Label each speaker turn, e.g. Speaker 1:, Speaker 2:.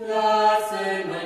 Speaker 1: Lasă-i mai